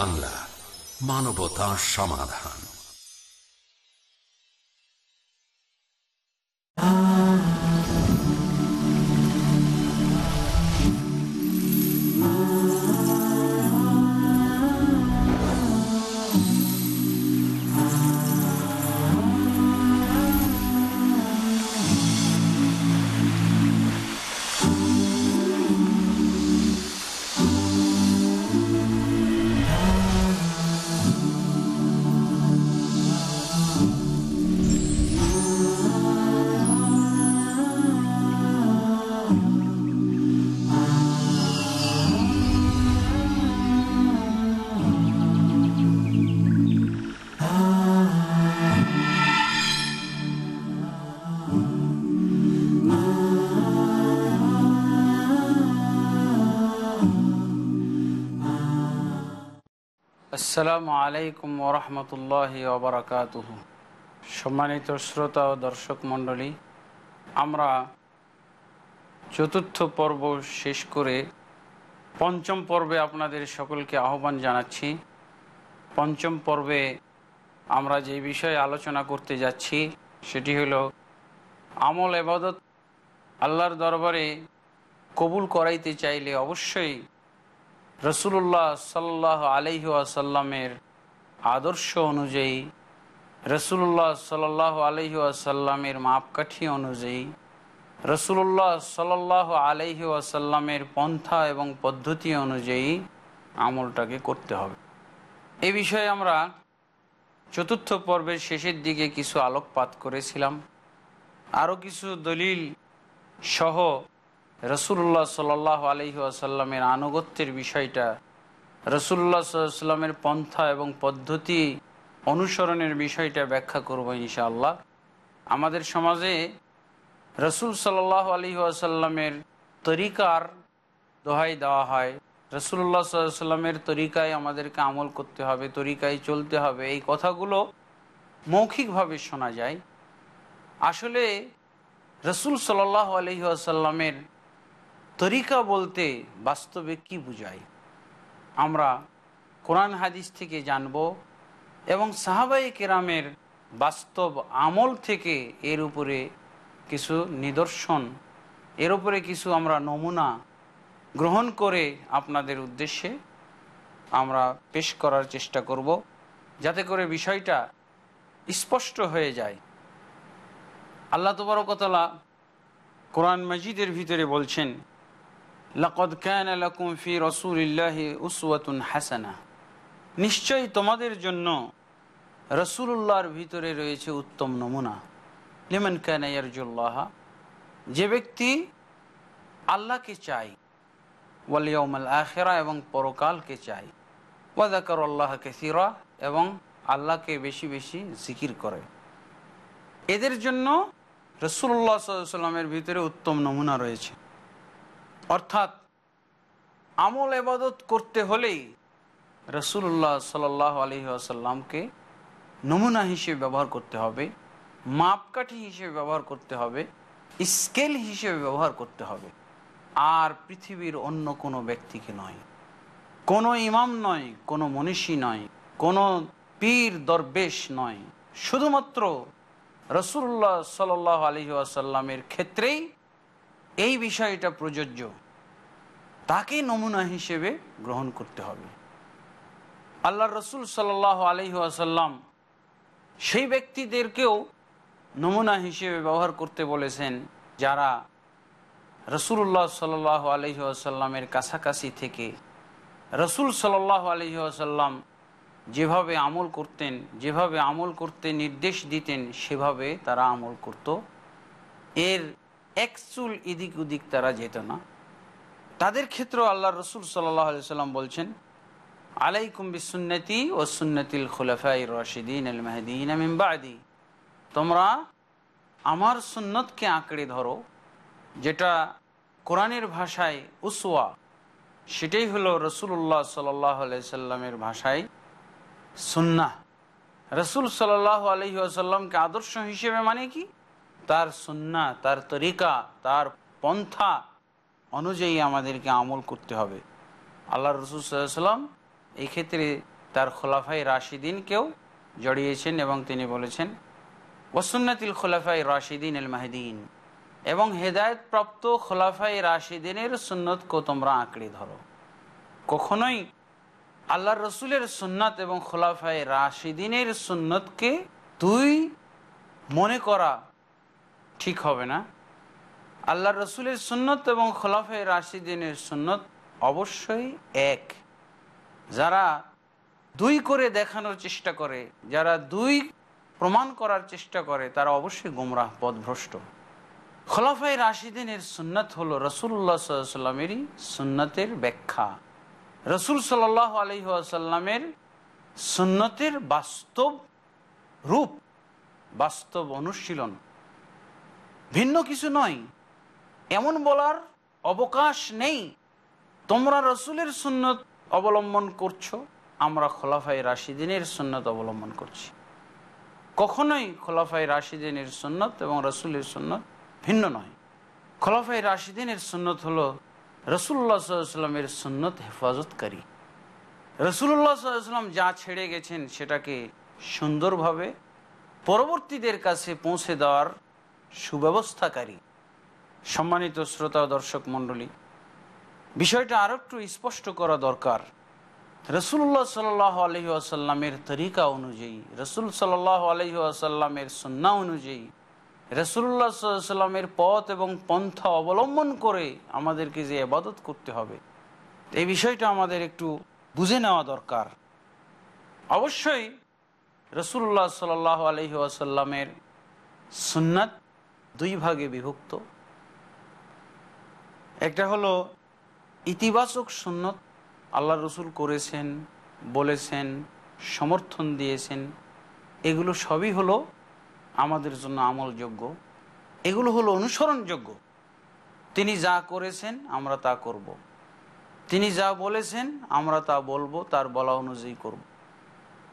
বাংলা মানবতা সমাধান আসসালামু আলাইকুম ওরহমতুল্লাহ ওবরাকাতুহ সম্মানিত শ্রোতা ও দর্শক মণ্ডলী, আমরা চতুর্থ পর্ব শেষ করে পঞ্চম পর্বে আপনাদের সকলকে আহ্বান জানাচ্ছি। পঞ্চম পর্বে আমরা যে বিষয়ে আলোচনা করতে যাচ্ছি, সেটি হলো আমল এবাদত আল্লাহর দরবারে কবুল করাইতে চাইলে অবশ্যই রসুল্লাহ সাল্লাহ আলহি আসাল্লামের আদর্শ অনুযায়ী রসুল্লাহ সাল্লাহ আলহি আসাল্লামের মাপকাঠি অনুযায়ী রসুল্লাহ সাল্লাহ আলহি আসাল্লামের পন্থা এবং পদ্ধতি অনুযায়ী আমলটাকে করতে হবে। এ বিষয়ে আমরা চতুর্থ পর্বের শেষের দিকে কিছু আলোকপাত করেছিলাম। আরও কিছু দলিল সহ রসুল্লাহ সাল আলহি আসাল্লামের আনুগত্যের বিষয়টা রসুল্লাহ সাল্লামের পন্থা এবং পদ্ধতি অনুসরণের বিষয়টা ব্যাখ্যা করব ইনশাআল্লাহ। আমাদের সমাজে রসুল সাল্লাহ আলী আসাল্লামের তরিকার দোহাই দেওয়া হয়। রসুল্লাহ সাল্লামের তরিকায় আমাদেরকে আমল করতে হবে, তরিকায় চলতে হবে। এই কথাগুলো মৌখিকভাবে শোনা যায়। আসলে রসুল সাল্লাহ আলহি আসাল্লামের তরিকা বলতে বাস্তবে কি বুঝায় আমরা কোরআন হাদিস থেকে জানব এবং সাহাবাই কেরামের বাস্তব আমল থেকে এর উপরে কিছু নিদর্শন, এর উপরে কিছু আমরা নমুনা গ্রহণ করে আপনাদের উদ্দেশ্যে আমরা পেশ করার চেষ্টা করব যাতে করে বিষয়টা স্পষ্ট হয়ে যায়। আল্লাহ তবরকতলা কোরআন মজিদের ভিতরে বলছেন লকদ ক্যান লকুম ফি রসুলিল্লাহি উসওয়াতুন হাসানা। নিশ্চয়ই তোমাদের জন্য রসুল্লাহর ভিতরে রয়েছে উত্তম নমুনা। লিমন ক্যান ইয়ারজুল্লাহ। যে ব্যক্তি আল্লাহকে চাই ওয়ালিয়মাল আখেরা এবং পরকালকে চাই ওয়াদাকর আল্লাহ কেসিরা এবং আল্লাহকে বেশি বেশি জিকির করে। এদের জন্য রসুল্লাহ সাল্লামের ভিতরে উত্তম নমুনা রয়েছে। অর্থাৎ আমল এবাদত করতে হলেই রসুল্লাহ সাল আলহি আসাল্লামকে নমুনা হিসেবে ব্যবহার করতে হবে, মাপকাঠি হিসেবে ব্যবহার করতে হবে, স্কেল হিসেবে ব্যবহার করতে হবে। আর পৃথিবীর অন্য কোনো ব্যক্তিকে নয়। কোনো ইমাম নয়, কোনো মনীষী নয়, কোনো পীর, দরবেশ নয়। শুধুমাত্র রসুল্লাহ সাল আলহি আসাল্লামের ক্ষেত্রেই এই বিষয়টা প্রযোজ্য। তাকে নমুনা হিসেবে গ্রহণ করতে হবে। আল্লাহ রসুল সাল আলহি আসাল্লাম সেই ব্যক্তিদেরকেও নমুনা হিসেবে ব্যবহার করতে বলেছেন, যারা রসুল্লাহ সাল আলহি আসাল্লামের কাছাকাছি থেকে রসুল সাল্লাহ আলহি আসাল্লাম যেভাবে আমল করতেন, যেভাবে আমল করতে নির্দেশ দিতেন, সেভাবে তারা আমল করত। এর এক চুল এদিক ওদিক তারা যেত না। তাদের ক্ষেত্রেও আল্লাহ রসুল সাল্লাহ সাল্লাম বলছেন, আলাইকুম বিসুন্নতি ও সুন্নতিল খুলাফাই রশিদিন আল মেহদিন আমিমবাদি তোমরা আমার সুন্নতকে আঁকড়ে ধরো, যেটা কোরআনের ভাষায় উসওয়া, সেটাই হলো রসুল্লাহ সাল্লাহ সাল্লামের ভাষায় সুন্না রসুল সাল্লাহ আলহি আসাল্লামকে আদর্শ হিসেবে মানে কি? তার সুন্না, তার তরিকা, তার পন্থা অনুযায়ী আমাদেরকে আমল করতে হবে। আল্লাহ রসুল সাল্লাম এই ক্ষেত্রে তার খোলাফাই রাশিদিনকেও জড়িয়েছেন এবং তিনি বলেছেন ওসুন্নাতিল খোলাফাই রাশিদিন এল মাহিদিন এবং হেদায়ত প্রাপ্ত খোলাফাই রাশিদিনের সুন্নতকে তোমরা আঁকড়ে ধরো। কখনোই আল্লাহ রসুলের সুন্নত এবং খোলাফাই রাশিদিনের সুন্নতকে তুই মনে করা ঠিক হবে না। আল্লাহ রসুলের সুন্নত এবং খোলাফে রাশিদিনের সুন্নত অবশ্যই এক। যারা দুই করে দেখানোর চেষ্টা করে, যারা দুই প্রমাণ করার চেষ্টা করে, তারা অবশ্যই গুমরাহ পদভ্রষ্ট খোলাফাই রাশিদিনের সুন্নত হলো রসুল্লাহ সাল্লামেরই সুন্নতের ব্যাখ্যা। রসুল সাল আলহি আসাল্লামের সুন্নতের বাস্তব রূপ, বাস্তব অনুশীলন। ভিন্ন কিছু নয়। এমন বলার অবকাশ নেই। তোমরা রসুলের সুন্নত অবলম্বন করছ, আমরা খোলাফাই রাশিদিনের সুন্নত অবলম্বন করছি। কখনোই খোলাফাই রাশিদিনের সুন্নত এবং রসুলের সুন্নত ভিন্ন নয়। খোলাফাই রাশিদিনের সুন্নত হলো রসুল্লাহ সাল্লামের সুন্নত হেফাজতকারী। রসুল্লাহ সাল্লাম যা ছেড়ে গেছেন, সেটাকে সুন্দরভাবে পরবর্তীদের কাছে পৌঁছে দেওয়ার সুব্যবস্থাকারী। সম্মানিত শ্রোতা দর্শক মণ্ডলী, বিষয়টা আরও একটু স্পষ্ট করা দরকার। রসুল্লাহ সাল আলহি আসাল্লামের তরিকা অনুযায়ী, রসুল সাল আলহি আসাল্লামের সন্না অনুযায়ী রসুল্লাহ সাল্লামের পথ এবং পন্থা অবলম্বন করে আমাদেরকে যে আবাদত করতে হবে, এই বিষয়টা আমাদের একটু বুঝে নেওয়া দরকার। অবশ্যই রসুল্লাহ সাল আলহি আসাল্লামের সুন্নাত দুই ভাগে বিভক্ত একটা হলো ইতিবাচক সুন্নত আল্লাহ রসুল করেছেন, বলেছেন, সমর্থন দিয়েছেন এগুলো সবই হলো আমাদের জন্য আমলযোগ্য এগুলো হলো অনুসরণযোগ্য তিনি যা করেছেন, আমরা তা করব। তিনি যা বলেছেন, আমরা তা বলব, তার বলা অনুযায়ী করব।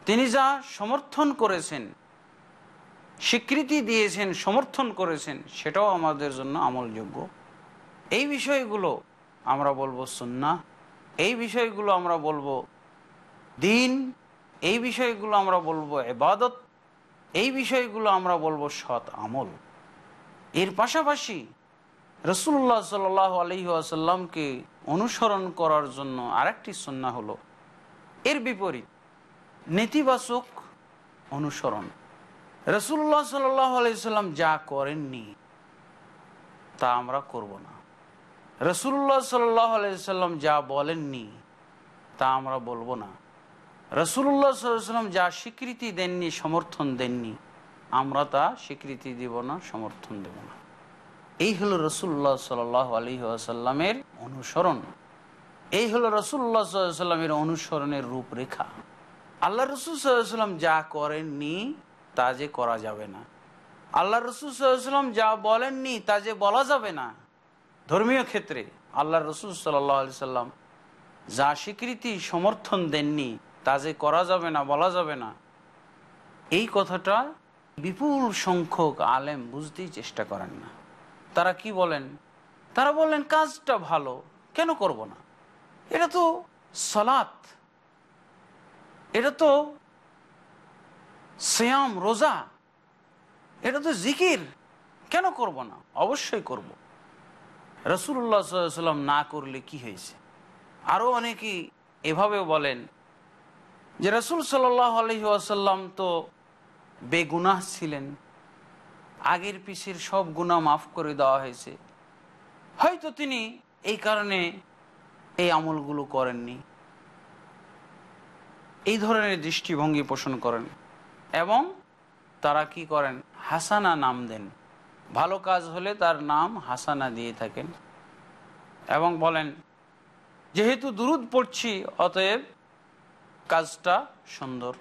তিনি যা সমর্থন করেছেন স্বীকৃতি দিয়েছেন, সমর্থন করেছেন, সেটাও আমাদের জন্য আমলযোগ্য। এই বিষয়গুলো আমরা বলব সুন্না এই বিষয়গুলো আমরা বলব দিন, এই বিষয়গুলো আমরা বলব এবাদত এই বিষয়গুলো আমরা বলব সৎ আমল। এর পাশাপাশি রসুল্লাহ সাল আলহি আসাল্লামকে অনুসরণ করার জন্য আরেকটি সন্না হলো, এর বিপরীত, নেতিবাচক অনুসরণ। রসুল্লাহ সাল্লাহ আলাইসাল্লাম যা করেননি, তা আমরা করব না। রসুল্লাহ সাল্লাহ আলাইসাল্লাম যা বলেননি, তা আমরা বলব না। রসুল্লাহ সাল্লাম যা স্বীকৃতি দেননি, সমর্থন দেননি, আমরা তা স্বীকৃতি দেব না, সমর্থন দেব না। এই হলো রসুল্লাহ সাল আলী আসাল্লামের অনুসরণ। এই হলো রসুল্লাহ সাল্লামের অনুসরণের রূপরেখা। আল্লাহ রসুল সাল্লাম যা করেননি তা যে করা যাবে না। আল্লাহ রসুল সাল্লাম যা বলেননি তা যে বলা যাবে না। ধর্মীয় ক্ষেত্রে আল্লাহ রসুল সাল্লাহ সাল্লাম যা স্বীকৃতি, সমর্থন দেননি তা যে করা যাবে না, বলা যাবে না। এই কথাটা বিপুল সংখ্যক আলেম বুঝতেই চেষ্টা করেন না। তারা কি বলেন? তারা বললেন, কাজটা ভালো, কেন করব না? এটা তো সালাত। এটা তো শ্যাম রোজা, এটা তো জিকির। কেন করব না? অবশ্যই করব। রসুল্লাহ সাল্লাম না করলে কি হয়েছে? আরও অনেকেই এভাবেও বলেন যে রসুল সাল আলহি তো বেগুনাহ ছিলেন। আগের পিসের সব গুণা মাফ করে দেওয়া হয়েছে। হয়তো তিনি এই কারণে এই আমলগুলো করেননি। এই ধরনের দৃষ্টিভঙ্গি পোষণ করেন। এবং তারা কি করেন? হাসানা নাম দেন। ভালো কাজ হলে তার নাম হাসানা দিয়ে থাকেন। এবং বলেন, যেহেতু দুরুদ পড়ছি, অতএব কাজটা সুন্দর।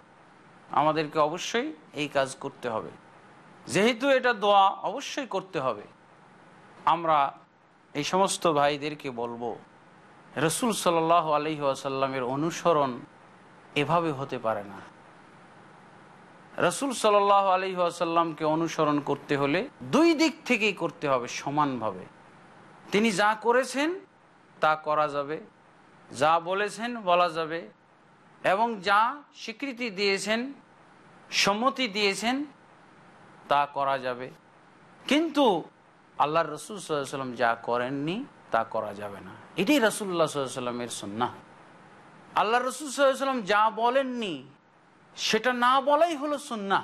আমাদেরকে অবশ্যই এই কাজ করতে হবে। যেহেতু এটা দোয়া, অবশ্যই করতে হবে। আমরা এই সমস্ত ভাইদেরকে বলব, রসুল সাল আলহি আসাল্লামের অনুসরণ এভাবে হতে পারে না। রসুল সাল আলহি আসাল্লামকে অনুসরণ করতে হলে দুই দিক থেকেই করতে হবে সমানভাবে। তিনি যা করেছেন, তা করা যাবে, যা বলেছেন বলা যাবে এবং যা স্বীকৃতি দিয়েছেন, সম্মতি দিয়েছেন, তা করা যাবে। কিন্তু আল্লাহ রসুল সাল্লাম যা করেননি, তা করা যাবে না। এটাই রসুল্লাহ সাল্লামের সন্না আল্লাহ রসুল সাল্লাম যা বলেননি সেটা না বলাই হলো সুন্না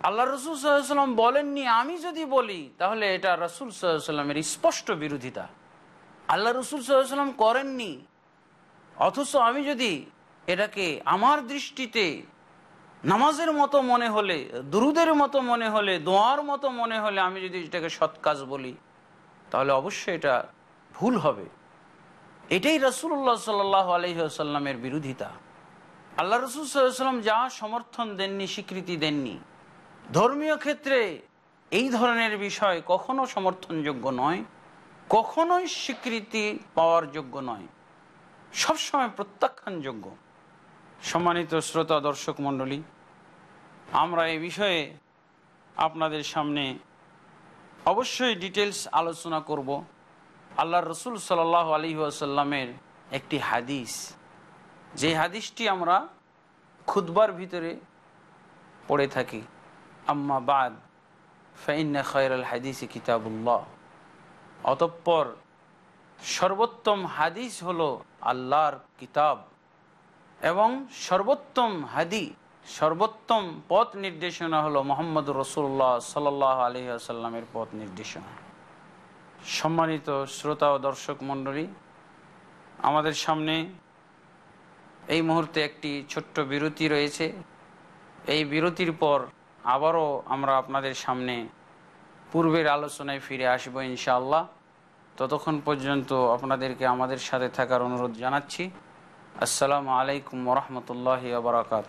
আল্লাহ রসুল সাল্লাম বলেননি, আমি যদি বলি, তাহলে এটা রসুল সাল্লামের স্পষ্ট বিরোধিতা। আল্লাহ রসুল সাল্লাম করেননি, অথচ আমি যদি এটাকে আমার দৃষ্টিতে নামাজের মতো মনে হলে, দুরুদের মতো মনে হলে, দোয়ার মতো মনে হলে আমি যদি এটাকে সৎ কাজ বলি, তাহলে অবশ্যই এটা ভুল হবে। এটাই রসুল্লাহ সাল্লাহ আলহিহাসাল্লামের বিরোধিতা। আল্লাহ রসুল সাল্লাম যা সমর্থন দেননি, স্বীকৃতি দেননি। ধর্মীয় ক্ষেত্রে এই ধরনের বিষয় কখনো সমর্থনযোগ্য নয়, কখনোই স্বীকৃতি পাওয়ার যোগ্য নয়। সবসময় প্রত্যাখ্যানযোগ্য। সম্মানিত শ্রোতা, দর্শক, মণ্ডলী, আমরা এই বিষয়ে আপনাদের সামনে অবশ্যই ডিটেলস আলোচনা করব। আল্লাহ রসুল সাল আলী আসাল্লামের একটি হাদিস। যে হাদিসটি আমরা খুদবার ভিতরে পড়ে থাকি, আম্মা বাদ, ফাইন্না খয়রাল হাদিস কিতাবুল্লাহ। অতঃপর সর্বোত্তম হাদিস হলো আল্লাহর কিতাব এবং সর্বোত্তম হাদি, সর্বোত্তম পথ নির্দেশনা হলো মোহাম্মদ রসুল্লাহ সাল্লাহ আলহি আসাল্লামের পথ নির্দেশনা। সম্মানিত শ্রোতা ও দর্শক মণ্ডলী, আমাদের সামনে এই মুহূর্তে একটি ছোট্ট বিরতি রয়েছে। এই বিরতির পর আবারও আমরা আপনাদের সামনে পূর্বের আলোচনায় ফিরে আসব ইনশাআল্লাহ। ততক্ষণ পর্যন্ত আপনাদেরকে আমাদের সাথে থাকার অনুরোধ জানাচ্ছি। আসসালামু আলাইকুম রহমতুল্লাহ বারাকাত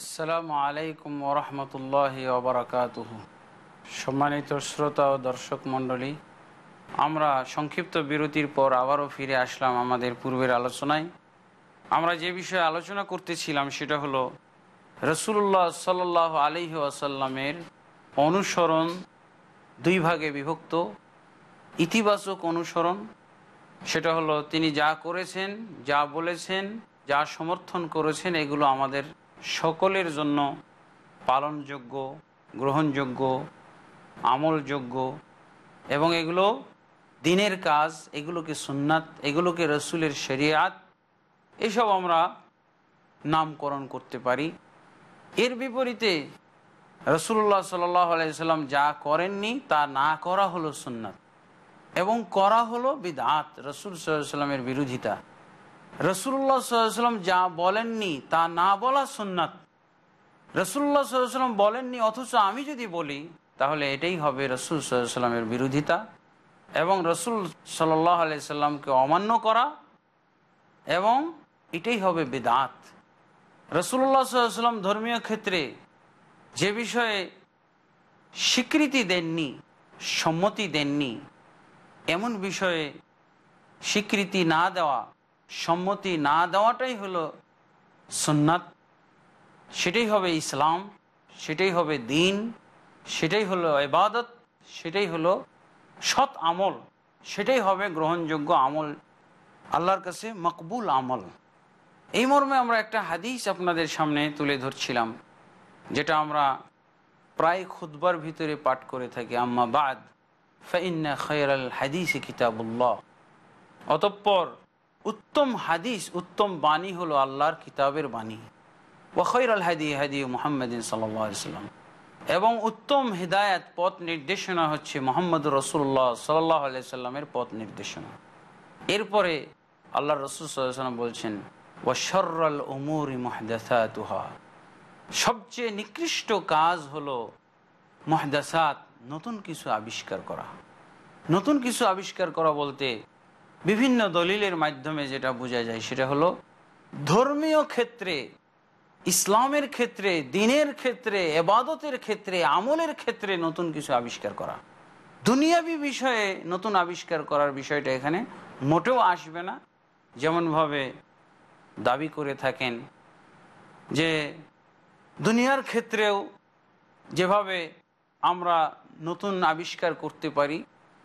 আসসালামু আলাইকুম ওরহমতুল্লাহ ওবরাকাত সম্মানিত শ্রোতা ও দর্শক মণ্ডলী, আমরা সংক্ষিপ্ত বিরতির পর আবারও ফিরে আসলাম আমাদের পূর্বের আলোচনায়। আমরা যে বিষয়ে আলোচনা করতেছিলাম সেটা হলো রসুল্লাহ সাল্লাহ আলহি আসাল্লামের অনুসরণ দুই ভাগে বিভক্ত। ইতিবাচক অনুসরণ, সেটা হলো তিনি যা করেছেন, যা বলেছেন, যা সমর্থন করেছেন, এগুলো আমাদের সকলের জন্য পালনযোগ্য, গ্রহণযোগ্য, আমলযোগ্য এবং এগুলো দিনের কাজ, এগুলোকে সুন্নাত, এগুলোকে রসুলের শরিয়াত, এসব আমরা নামকরণ করতে পারি। এর বিপরীতে রসুল্লাহ সাল্লাম যা করেননি, তা না করা হলো সুন্নাত এবং করা হলো বিদাত রসুল সাল্লামের বিরোধিতা। রসুল্লাহ সাল্লাম যা বলেননি তা না বলা সুন্নাত। রসুল্লাহ সাল্লাম বলেননি, অথচ আমি যদি বলি, তাহলে এটাই হবে রসুল সাল্লামের বিরোধিতা এবং রসুল সাল্লাহ আলাই সাল্লামকে অমান্য করা এবং এটাই হবে বেদাত। রসুল্লাহ সাল্লাম ধর্মীয় ক্ষেত্রে যে বিষয়ে স্বীকৃতি দেননি, সম্মতি দেননি, এমন বিষয়ে স্বীকৃতি না দেওয়া সম্মতি না দেওয়াটাই হলো সুন্নাত। সেটাই হবে ইসলাম, সেটাই হবে দিন, সেটাই হলো এবাদত সেটাই হলো সৎ আমল, সেটাই হবে গ্রহণযোগ্য আমল। আল্লাহর কাছে মকবুল আমল। এই মর্মে আমরা একটা হাদিস আপনাদের সামনে তুলে ধরছিলাম, যেটা আমরা প্রায় খুদবার ভিতরে পাঠ করে থাকি। আম্মা বাদ ফাইন্না খৈরাল হাদিস কিতাবুল্লাহ। অতঃপর উত্তম হাদিস, উত্তম বাণী হলো আল্লাহর কিতাবের বাণী। ওয়াখৈর আল হাদি হাদি মোহাম্মদিন সাল্লাম এবং উত্তম হৃদায়ত, পথ নির্দেশনা হচ্ছে মোহাম্মদ রসুল্লাহ সাল্লাহ সাল্লামের পথ নির্দেশনা। এরপরে আল্লাহ রসুল সাল্লাম বলছেন ওয়াশর্রাল উমুরি সবচেয়ে নিকৃষ্ট কাজ হলো মহদাসাত, নতুন কিছু আবিষ্কার করা। নতুন কিছু আবিষ্কার করা বলতে বিভিন্ন দলিলের মাধ্যমে যেটা বোঝা যায় সেটা হলো ধর্মীয় ক্ষেত্রে, ইসলামের ক্ষেত্রে, দিনের ক্ষেত্রে, এবাদতের ক্ষেত্রে, আমলের ক্ষেত্রে নতুন কিছু আবিষ্কার করা। দুনিয়াবি বিষয়ে নতুন আবিষ্কার করার বিষয়টা এখানে মোটেও আসবে না। যেমনভাবে দাবি করে থাকেন যে দুনিয়ার ক্ষেত্রেও যেভাবে আমরা নতুন আবিষ্কার করতে পারি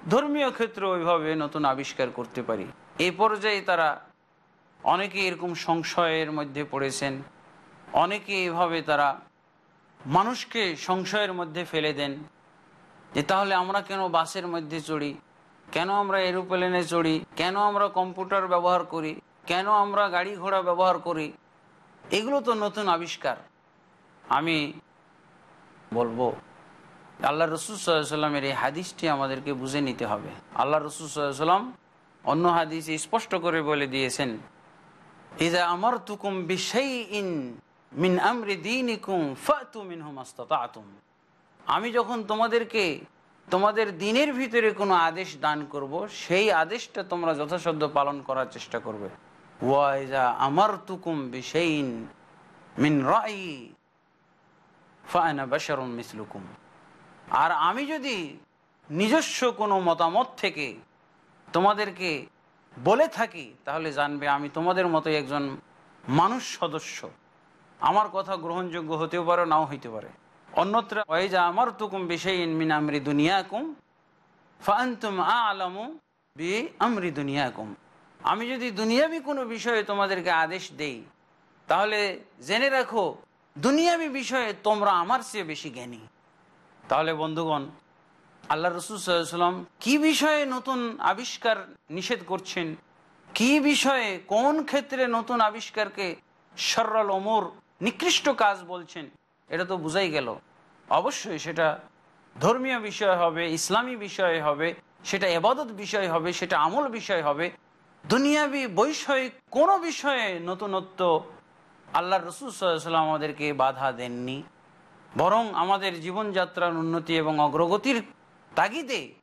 ধর্মীয় ক্ষেত্রে ওইভাবে নতুন আবিষ্কার করতে পারি। এ পর্যায়ে তারা অনেকে এরকম সংশয়ের মধ্যে পড়েছেন, অনেকে এভাবে তারা মানুষকে সংশয়ের মধ্যে ফেলে দেন যে, তাহলে আমরা কেন বাসের মধ্যে চড়ি? কেন আমরা এরোপ্লেনে চড়ি? কেন আমরা কম্পিউটার ব্যবহার করি? কেন আমরা গাড়ি ঘোড়া ব্যবহার করি? এগুলো তো নতুন আবিষ্কার। আমি বলব আল্লাহ রসুল সাল্লামের এই হাদিসটি আমাদেরকে বুঝে নিতে হবে। আল্লাহ রসুল সাল্লাম অন্য হাদিস স্পষ্ট করে বলে দিয়েছেন ইদা আমার তুকুম বিষয় ইন মিন আমি যখন তোমাদেরকে, তোমাদের দিনের ভিতরে কোনো আদেশ দান করব, সেই আদেশটা তোমরা যথাসাধ্য পালন করার চেষ্টা করবে। ওয়াইজা আমার তুকুম বিষয়ইন মিন রাই ফায়না বাশারুন মিসলুকুম। আর আমি যদি নিজস্ব কোনো মতামত থেকে তোমাদেরকে বলে থাকি, তাহলে জানবে আমি তোমাদের মতো একজন মানুষ সদস্য। আমার কথা গ্রহণযোগ্য হতেও পারে, নাও হইতে পারে। অন্যত্র ওয়াইজা আমার তুকুম বিষয় মিন আমরি দুনিয়াকুম ফান্তুম আলামু বি আমরি দুনিয়াকুম। আমি যদি দুনিয়াবি কোনো বিষয়ে তোমাদেরকে আদেশ দেই, তাহলে জেনে রাখো, দুনিয়াবি বিষয়ে তোমরা আমার চেয়ে বেশি জ্ঞানী। তাহলে বন্ধুগণ, আল্লাহ রসুল সাল্লাম কি বিষয়ে নতুন আবিষ্কার নিষেধ করছেন? কি বিষয়ে, কোন ক্ষেত্রে নতুন আবিষ্কারকে সরল অমর নিকৃষ্ট কাজ বলছেন? এটা তো বুঝাই গেল। অবশ্যই সেটা ধর্মীয় বিষয় হবে, ইসলামী বিষয় হবে, সেটা এবাদত বিষয় হবে, সেটা আমল বিষয় হবে। দুনিয়াবি বৈষয়িক কোনো বিষয়ে নতুনত্ব আল্লাহ রসুল সাল্লাম আমাদেরকে বাধা দেননি। বরং আমাদের জীবনযাত্রার উন্নতি এবং অগ্রগতির তাগিদে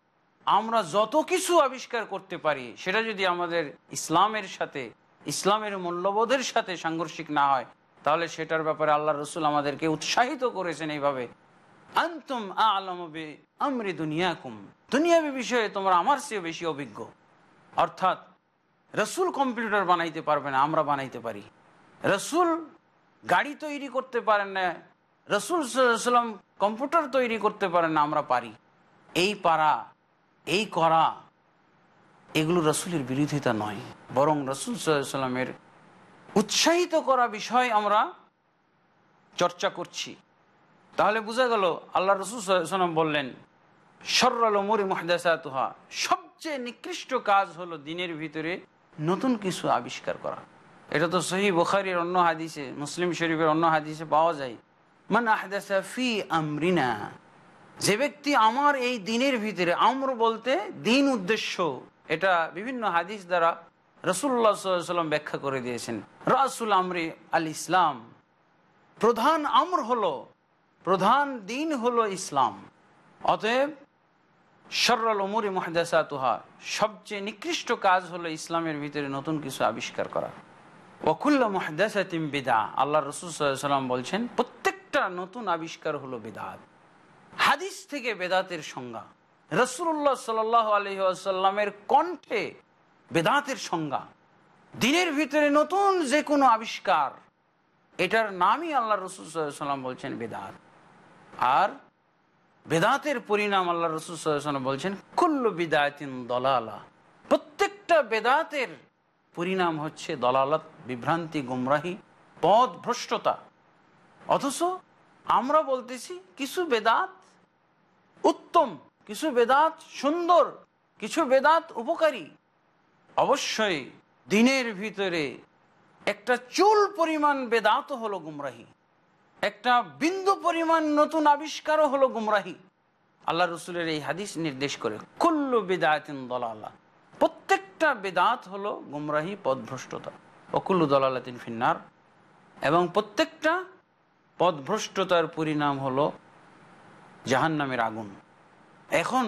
আমরা যত কিছু আবিষ্কার করতে পারি, সেটা যদি আমাদের ইসলামের সাথে, ইসলামের মূল্যবোধের সাথে সাংঘর্ষিক না হয়, তাহলে সেটার ব্যাপারে আল্লাহ রসুল আমাদেরকে উৎসাহিত করেছেন এইভাবে। আন্তুম আলমবে আমরি দুনিয়াকুম। দুনিয়াবি বিষয়ে তোমরা আমার চেয়ে বেশি অভিজ্ঞ। অর্থাৎ, রসুল কম্পিউটার বানাইতে পারবে না, আমরা বানাইতে পারি। রসুল গাড়ি তৈরি করতে পারেন না রসুল সাল্লাম কম্পিউটার তৈরি করতে পারেন না আমরা পারি। এই পারা, এই করা, এগুলো রসুলের বিরোধিতা নয়। বরং রসুল সাল্লামের উৎসাহিত করা বিষয় আমরা চর্চা করছি। তাহলে বোঝা গেল, আল্লাহ রসুল সাল্লাম বললেন সর্রাল মরি মহাদাসাতুহা সবচেয়ে নিকৃষ্ট কাজ হলো দিনের ভিতরে নতুন কিছু আবিষ্কার করা। এটা তো সহি বুখারির অন্য হাদিসে, মুসলিম শরীফের অন্য হাদিসে পাওয়া যায়। ফি আমরিনা। যে ব্যক্তি আমার এই দিনের ভিতরে, আমর বলতে দিন উদ্দেশ্য, এটা বিভিন্ন হাদিস দ্বারা রসুল্লাহ সাল্লাম ব্যাখ্যা করে দিয়েছেন। রাসুল আমরি আল ইসলাম। প্রধান আমর হলো, প্রধান দিন হলো ইসলাম। অতএব সরল ওমরি মহাদাসাতুহা, সবচেয়ে নিকৃষ্ট কাজ হলো ইসলামের ভিতরে নতুন কিছু আবিষ্কার করা। ওকুল্লা মহাদাসাতিম বিদা আল্লাহ রসুল সাল্লাম বলছেন প্রত্যেকটা নতুন আবিষ্কার হলো বেদাত। হাদিস থেকে বেদাতের সংজ্ঞা। রসুল্লাহ সাল আলহিহাসাল্লামের কণ্ঠে বেদাতের সংজ্ঞা। দিনের ভিতরে নতুন যে কোনো আবিষ্কার, এটার নামই আল্লাহ রসুল সাল্লাম বলছেন বেদাত। আর বেদাতের পরিণাম আল্লাহ রসুল সাল্লাম বলছেন, কুল্লু বিদায়তিন দলালা। প্রত্যেকটা বেদাতের পরিণাম হচ্ছে দলালত, বিভ্রান্তি, গুমরাহি পথ ভ্রষ্টতা অথচ আমরা বলতেছি, কিছু বেদাত উত্তম, কিছু বেদাত সুন্দর, কিছু বেদাত উপকারী। অবশ্যই দিনের ভিতরে একটা চুল পরিমাণ বেদাত হলো গুমরাহি, একটা বিন্দু পরিমাণ নতুন আবিষ্কারও হলো গুমরাহি। আল্লাহ রসুলের এই হাদিস নির্দেশ করে, কুল্লু বেদায়তিন দলালা। প্রত্যেকটা বেদাত হলো গুমরাহি পদভ্রষ্টতা অকুল্লু দলালাতিন ফিন্নার। এবং প্রত্যেকটা পদভ্রষ্টতার পরিণাম হলো জাহান নামের আগুন। এখন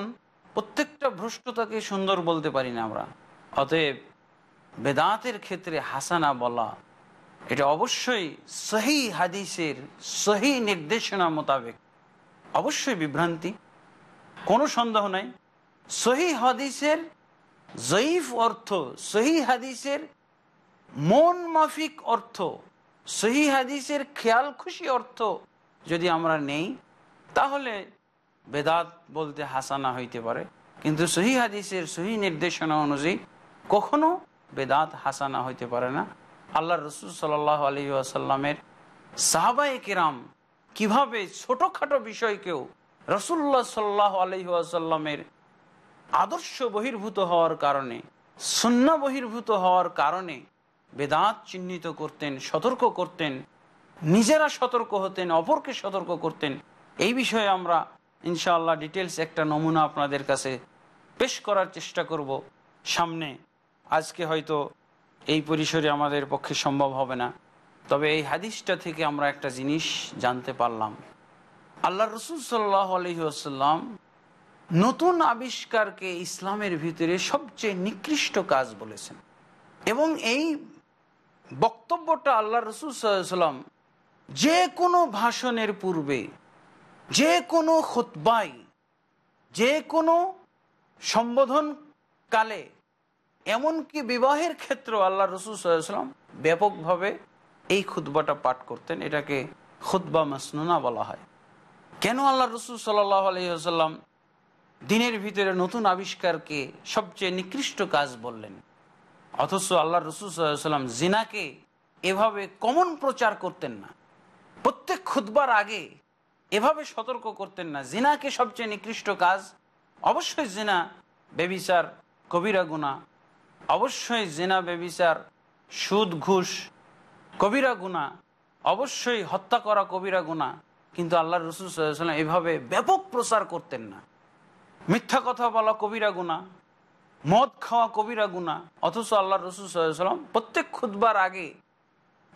প্রত্যেকটা ভ্রষ্টতাকে সুন্দর বলতে পারি না আমরা। অতএব বেদাতের ক্ষেত্রে হাসানা বলা, এটা অবশ্যই সহি হাদিসের সহি নির্দেশনা মোতাবেক। অবশ্যই বিভ্রান্তি, কোনো সন্দেহ নাই। সহি হাদিসের জয়ীফ অর্থ, সহি হাদিসের মন মাফিক অর্থ সহি হাদিসের খেয়াল খুশি অর্থ যদি আমরা নেই, তাহলে বেদাত বলতে হাসানা হইতে পারে। কিন্তু সহি হাদিসের সহি নির্দেশনা অনুযায়ী কখনো বেদাত হাসানা হইতে পারে না। আল্লাহ রসুল সাল আলী আসাল্লামের সাহাবাই কিরাম কীভাবে ছোটখাটো বিষয়কেও রসুল্লাহ সাল্লাহ আলহি আসাল্লামের আদর্শ বহির্ভূত হওয়ার কারণে শূন্য বহির্ভূত হওয়ার কারণে বেদাত চিহ্নিত করতেন, সতর্ক করতেন, নিজেরা সতর্ক হতেন, অপরকে সতর্ক করতেন। এই বিষয়ে আমরা ইনশাআল্লাহ ডিটেলস একটা নমুনা আপনাদের কাছে পেশ করার চেষ্টা করব। সামনে, আজকে হয়তো এই পরিসরে আমাদের পক্ষে সম্ভব হবে না। তবে এই হাদিসটা থেকে আমরা একটা জিনিস জানতে পারলাম। আল্লাহ রসুল সাল্লাহ আলহিহাসাল্লাম নতুন আবিষ্কারকে ইসলামের ভিতরে সবচেয়ে নিকৃষ্ট কাজ বলেছেন। এবং এই বক্তব্যটা আল্লাহ রসুল যে কোনো ভাষণের পূর্বে, যে কোনো খোতবাই, যে কোনো সম্বোধন কালে এমনকি বিবাহের ক্ষেত্রে আল্লাহ রসুল সাল্লাম ব্যাপকভাবে এই খুতবাটা পাঠ করতেন। এটাকে খুতবা মাসনুনা বলা হয়। কেন আল্লাহ রসুল সাল্লাহ আলহিহাল্লাম দিনের ভিতরে নতুন আবিষ্কারকে সবচেয়ে নিকৃষ্ট কাজ বললেন? অথচ আল্লাহ রসুল সাল্লাম জিনাকে এভাবে কমন প্রচার করতেন না। প্রত্যেক খুতবার আগে এভাবে সতর্ক করতেন না। জিনাকে সবচেয়ে নিকৃষ্ট কাজ, অবশ্যই জিনা বেবিচার, কবিরা গুণা অবশ্যই জিনা বেবিচার, সুদ, ঘুষ, কবিরা গুণা অবশ্যই হত্যা করা কবিরা গুণা কিন্তু আল্লাহ রসুল সাল্লাম এভাবে ব্যাপক প্রচার করতেন না। মিথ্যা কথা বলা কবিরা গুণা মদ খাওয়া কবিরা গুণা অথচ আল্লাহ রসুল সাল্লাম প্রত্যেক খুদবার আগে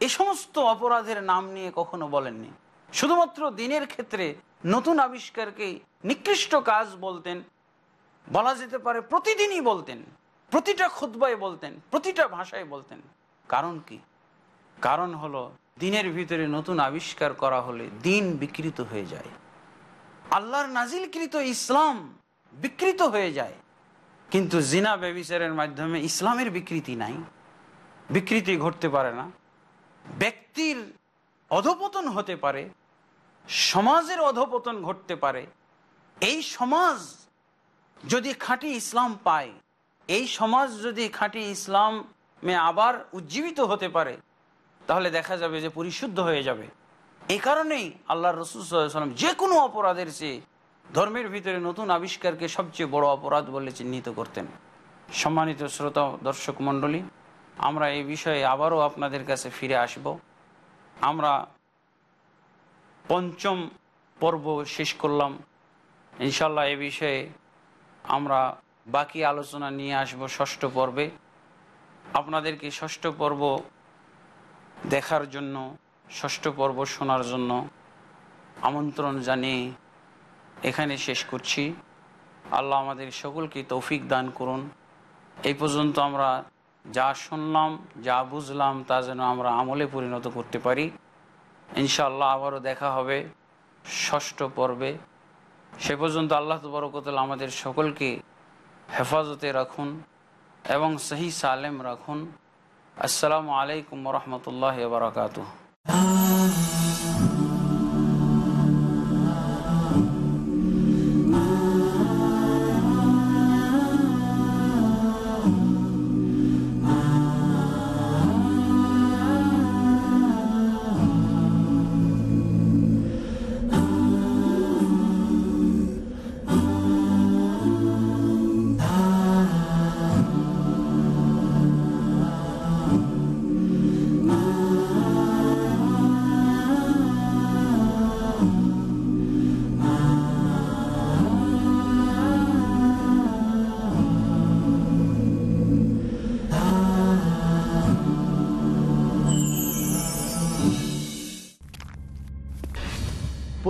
এ সমস্ত অপরাধের নাম নিয়ে কখনো বলেননি। শুধুমাত্র দিনের ক্ষেত্রে নতুন আবিষ্কারকেই নিকৃষ্ট কাজ বলতেন, বলা যেতে পারে প্রতিদিনই বলতেন, প্রতিটা খুদ্বায় বলতেন, প্রতিটা ভাষায় বলতেন। কারণ কি? কারণ হলো দিনের ভিতরে নতুন আবিষ্কার করা হলে দিন বিকৃত হয়ে যায়। আল্লাহর নাজিলকৃত ইসলাম বিকৃত হয়ে যায়। কিন্তু জিনা ব্যবিচারের মাধ্যমে ইসলামের বিকৃতি নাই। বিকৃতি ঘটতে পারে না। ব্যক্তির অধপতন হতে পারে। সমাজের অধপতন ঘটতে পারে। এই সমাজ যদি খাঁটি ইসলাম পায়, এই সমাজ যদি খাঁটি ইসলামে আবার উজ্জীবিত হতে পারে, তাহলে দেখা যাবে যে পরিশুদ্ধ হয়ে যাবে। এই কারণেই আল্লাহ রসুলাম যে কোনো অপরাধের চেয়ে ধর্মের ভিতরে নতুন আবিষ্কারকে সবচেয়ে বড় অপরাধ বলে চিহ্নিত করতেন। সম্মানিত শ্রোতা দর্শক মণ্ডলী, আমরা এই বিষয়ে আবারও আপনাদের কাছে ফিরে আসব। আমরা পঞ্চম পর্ব শেষ করলাম। ইনশাল্লাহ এ বিষয়ে আমরা বাকি আলোচনা নিয়ে আসব ষষ্ঠ পর্বে। আপনাদেরকে ষষ্ঠ পর্ব দেখার জন্য, ষষ্ঠ পর্ব শোনার জন্য আমন্ত্রণ জানিয়ে এখানে শেষ করছি। আল্লাহ আমাদের সকলকে তৌফিক দান করুন। এই পর্যন্ত আমরা যা শুনলাম, যা বুঝলাম, তা যেন আমরা আমলে পরিণত করতে পারি। ইনশাআল্লাহ আবারও দেখা হবে ষষ্ঠ পর্বে। সে পর্যন্ত আল্লাহ তবরকতল আমাদের সকলকে হেফাজতে রাখুন এবং সহি সালেম রাখুন। আসসালামু আলাইকুম রহমতুল্লাহ বারকাত